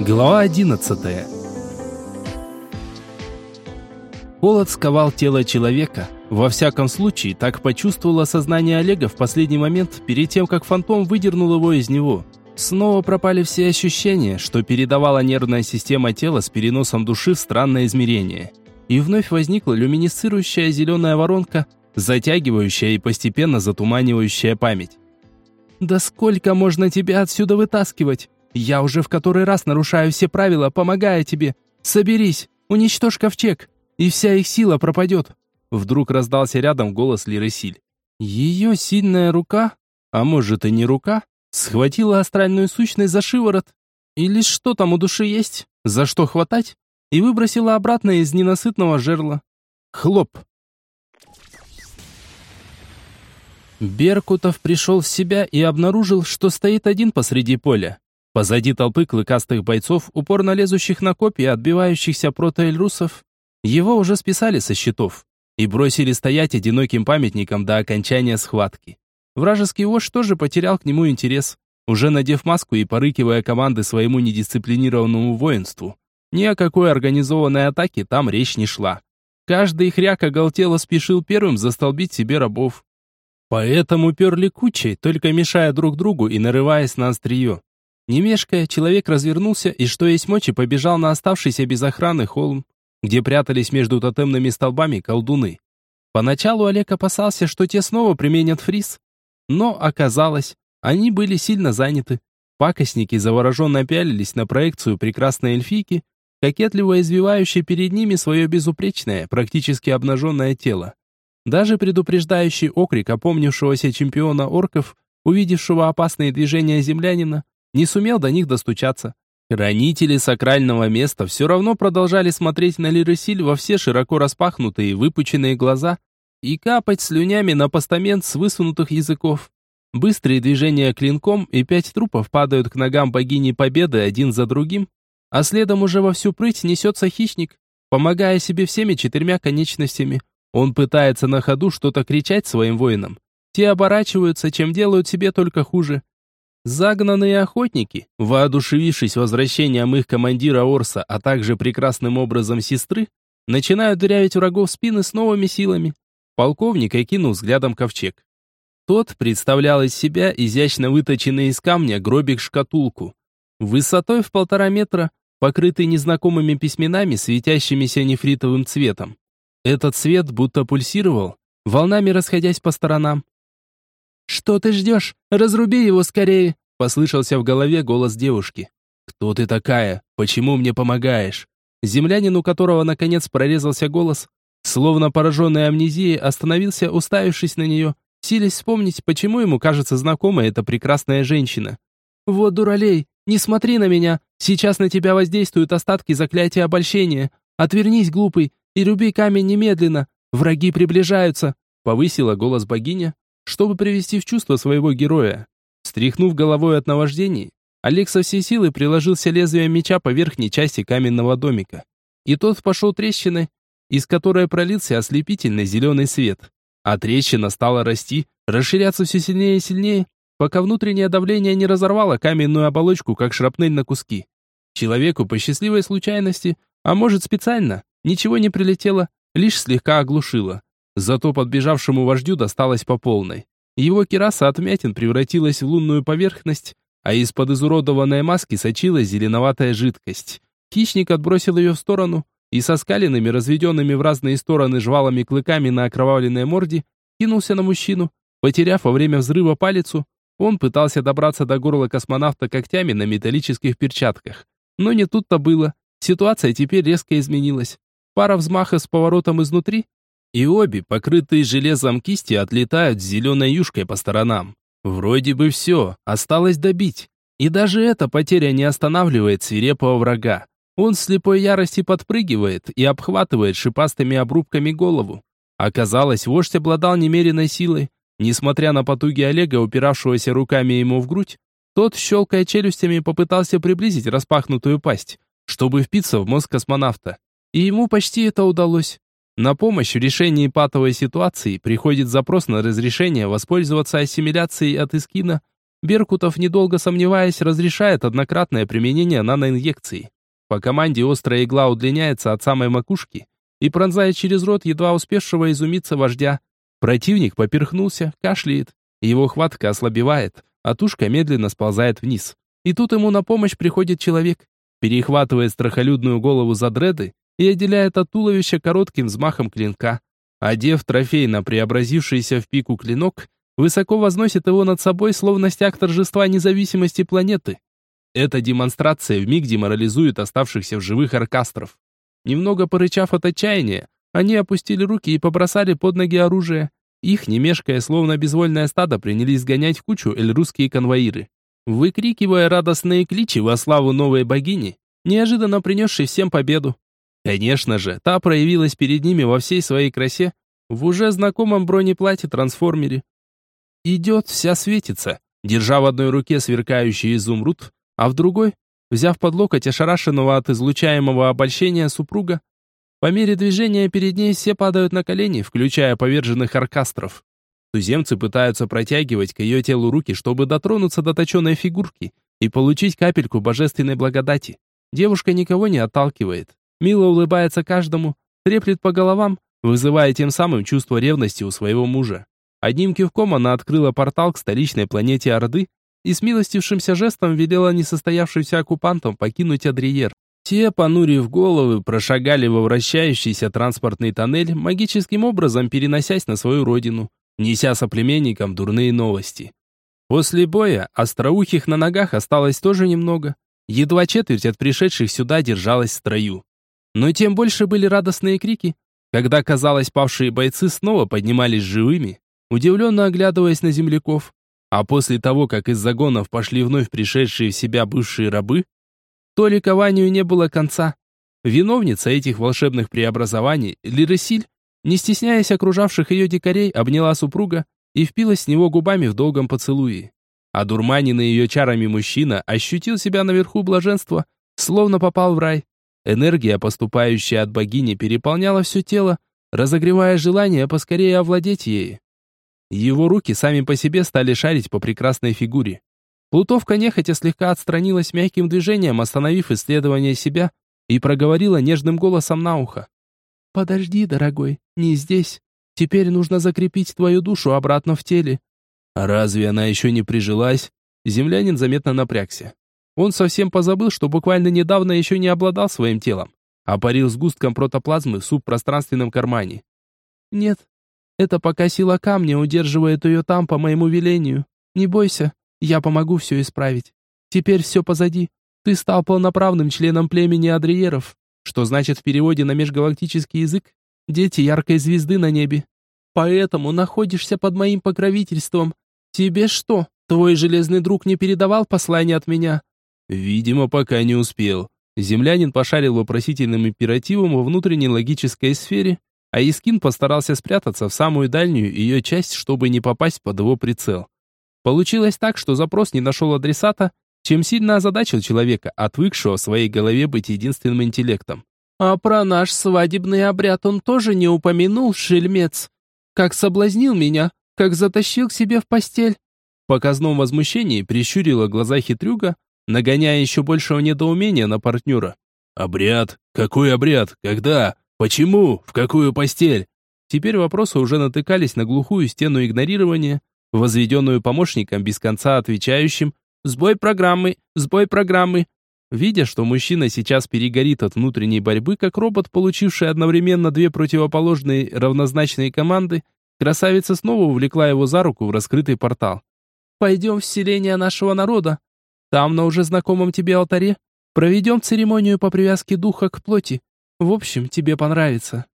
Глава 11. Холод сковал тело человека. Во всяком случае, так почувствовало сознание Олега в последний момент, перед тем, как фантом выдернул его из него. Снова пропали все ощущения, что передавала нервная система тела с переносом души в странное измерение. И вновь возникла люминесцирующая зеленая воронка, затягивающая и постепенно затуманивающая память. «Да сколько можно тебя отсюда вытаскивать?» Я уже в который раз нарушаю все правила, помогая тебе. Соберись, уничтожь ковчег, и вся их сила пропадет». Вдруг раздался рядом голос Лиресиль. Ее сильная рука, а может и не рука, схватила астральную сущность за шиворот. Или что там у души есть, за что хватать, и выбросила обратно из ненасытного жерла. Хлоп. Беркутов пришел в себя и обнаружил, что стоит один посреди поля. Позади толпы клыкастых бойцов, упорно лезущих на копья, отбивающихся протоэльрусов, его уже списали со счетов и бросили стоять одиноким памятником до окончания схватки. Вражеский вождь тоже потерял к нему интерес, уже надев маску и порыкивая команды своему недисциплинированному воинству. Ни о какой организованной атаке там речь не шла. Каждый хряк оголтело спешил первым застолбить себе рабов. Поэтому перли кучей, только мешая друг другу и нарываясь на острие. Не мешкая, человек развернулся и, что есть мочи, побежал на оставшийся без охраны холм, где прятались между тотемными столбами колдуны. Поначалу Олег опасался, что те снова применят фриз, но оказалось, они были сильно заняты. Пакостники завороженно пялились на проекцию прекрасной эльфийки, кокетливо извивающей перед ними свое безупречное, практически обнаженное тело. Даже предупреждающий окрик опомнившегося чемпиона орков, увидевшего опасные движения землянина, не сумел до них достучаться. Хранители сакрального места все равно продолжали смотреть на Лиресиль во все широко распахнутые выпученные глаза и капать слюнями на постамент с высунутых языков. Быстрые движения клинком и пять трупов падают к ногам богини Победы один за другим, а следом уже во всю прыть несется хищник, помогая себе всеми четырьмя конечностями. Он пытается на ходу что-то кричать своим воинам. Те оборачиваются, чем делают себе только хуже. Загнанные охотники, воодушевившись возвращением их командира Орса, а также прекрасным образом сестры, начинают дырявить врагов спины с новыми силами. Полковник окинул взглядом ковчег. Тот представлял из себя изящно выточенный из камня гробик-шкатулку. Высотой в полтора метра, покрытый незнакомыми письменами, светящимися нефритовым цветом. Этот цвет будто пульсировал, волнами расходясь по сторонам. «Что ты ждешь? Разруби его скорее!» Послышался в голове голос девушки. «Кто ты такая? Почему мне помогаешь?» Землянин, у которого наконец прорезался голос, словно пораженный амнезией, остановился, уставившись на нее, силясь вспомнить, почему ему кажется знакомой эта прекрасная женщина. «Вот дуралей, не смотри на меня, сейчас на тебя воздействуют остатки заклятия обольщения. Отвернись, глупый, и руби камень немедленно, враги приближаются», повысила голос богиня, чтобы привести в чувство своего героя. Стряхнув головой от наваждений, Олег со всей силы приложился лезвием меча по верхней части каменного домика. И тот пошел трещиной, из которой пролился ослепительный зеленый свет. А трещина стала расти, расширяться все сильнее и сильнее, пока внутреннее давление не разорвало каменную оболочку, как шрапнель на куски. Человеку по счастливой случайности, а может специально, ничего не прилетело, лишь слегка оглушило. Зато подбежавшему вождю досталось по полной. Его кераса от мятин превратилась в лунную поверхность, а из-под изуродованной маски сочилась зеленоватая жидкость. Хищник отбросил ее в сторону и со скаленными, разведенными в разные стороны жвалами клыками на окровавленной морде, кинулся на мужчину. Потеряв во время взрыва палицу, он пытался добраться до горла космонавта когтями на металлических перчатках. Но не тут-то было. Ситуация теперь резко изменилась. Пара взмахов с поворотом изнутри, и обе, покрытые железом кисти, отлетают с зеленой юшкой по сторонам. Вроде бы все, осталось добить. И даже эта потеря не останавливает свирепого врага. Он в слепой ярости подпрыгивает и обхватывает шипастыми обрубками голову. Оказалось, вождь обладал немеренной силой. Несмотря на потуги Олега, упиравшегося руками ему в грудь, тот, щелкая челюстями, попытался приблизить распахнутую пасть, чтобы впиться в мозг космонавта. И ему почти это удалось. На помощь в решении патовой ситуации приходит запрос на разрешение воспользоваться ассимиляцией от Искина Беркутов, недолго сомневаясь, разрешает однократное применение наноинъекции. По команде острая игла удлиняется от самой макушки и пронзает через рот едва успевшего изумиться вождя. Противник поперхнулся, кашляет, его хватка ослабевает, а тушка медленно сползает вниз. И тут ему на помощь приходит человек, перехватывает страхолюдную голову за дреды и отделяет от туловища коротким взмахом клинка. Одев трофей на преобразившийся в пику клинок, высоко возносит его над собой, словно стяг торжества независимости планеты. Эта демонстрация вмиг деморализует оставшихся в живых аркастров. Немного порычав от отчаяния, они опустили руки и побросали под ноги оружие. Их, не мешкая, словно безвольное стадо, принялись гонять в кучу эльрусские конвоиры. Выкрикивая радостные кличи во славу новой богини, неожиданно принесшей всем победу. Конечно же, та проявилась перед ними во всей своей красе, в уже знакомом бронеплате-трансформере. Идет, вся светится, держа в одной руке сверкающий изумруд, а в другой, взяв под локоть ошарашенного от излучаемого обольщения супруга, по мере движения перед ней все падают на колени, включая поверженных оркастров. Туземцы пытаются протягивать к ее телу руки, чтобы дотронуться до точеной фигурки и получить капельку божественной благодати. Девушка никого не отталкивает. Мило улыбается каждому, треплет по головам, вызывая тем самым чувство ревности у своего мужа. Одним кивком она открыла портал к столичной планете Орды и с милостившимся жестом велела несостоявшимся оккупантам покинуть Адриер. Те, понурив головы, прошагали во вращающийся транспортный тоннель, магическим образом переносясь на свою родину, неся соплеменникам дурные новости. После боя остроухих на ногах осталось тоже немного. Едва четверть от пришедших сюда держалась в строю. Но тем больше были радостные крики, когда, казалось, павшие бойцы снова поднимались живыми, удивленно оглядываясь на земляков. А после того, как из загонов пошли вновь пришедшие в себя бывшие рабы, то ликованию не было конца. Виновница этих волшебных преобразований, Лиресиль, не стесняясь окружавших ее дикарей, обняла супруга и впилась с него губами в долгом поцелуе. А дурманенный ее чарами мужчина ощутил себя наверху блаженства, словно попал в рай. Энергия, поступающая от богини, переполняла все тело, разогревая желание поскорее овладеть ею. Его руки сами по себе стали шарить по прекрасной фигуре. Плутовка нехотя слегка отстранилась мягким движением, остановив исследование себя, и проговорила нежным голосом на ухо. «Подожди, дорогой, не здесь. Теперь нужно закрепить твою душу обратно в теле». «А разве она еще не прижилась?» Землянин заметно напрягся. Он совсем позабыл, что буквально недавно еще не обладал своим телом, а парил сгустком протоплазмы в субпространственном кармане. «Нет, это пока сила камня удерживает ее там по моему велению. Не бойся, я помогу все исправить. Теперь все позади. Ты стал полноправным членом племени Адриеров, что значит в переводе на межгалактический язык «дети яркой звезды на небе». Поэтому находишься под моим покровительством. Тебе что, твой железный друг не передавал послание от меня?» Видимо, пока не успел. Землянин пошарил вопросительным императивом во внутренней логической сфере а Искин постарался спрятаться в самую дальнюю ее часть, чтобы не попасть под его прицел. Получилось так, что запрос не нашел адресата, чем сильно озадачил человека, отвыкшего в своей голове быть единственным интеллектом. «А про наш свадебный обряд он тоже не упомянул, шельмец. Как соблазнил меня, как затащил к себе в постель». В показном возмущении прищурила глаза хитрюга, нагоняя еще большего недоумения на партнера. «Обряд? Какой обряд? Когда? Почему? В какую постель? Теперь вопросы уже натыкались на глухую стену игнорирования, возведенную помощником без конца отвечающим «Сбой программы! Сбой программы!». Видя, что мужчина сейчас перегорит от внутренней борьбы, как робот, получивший одновременно две противоположные равнозначные команды, красавица снова увлекла его за руку в раскрытый портал. «Пойдем в селение нашего народа. Там, на уже знакомом тебе алтаре, проведем церемонию по привязке духа к плоти. В общем, тебе понравится.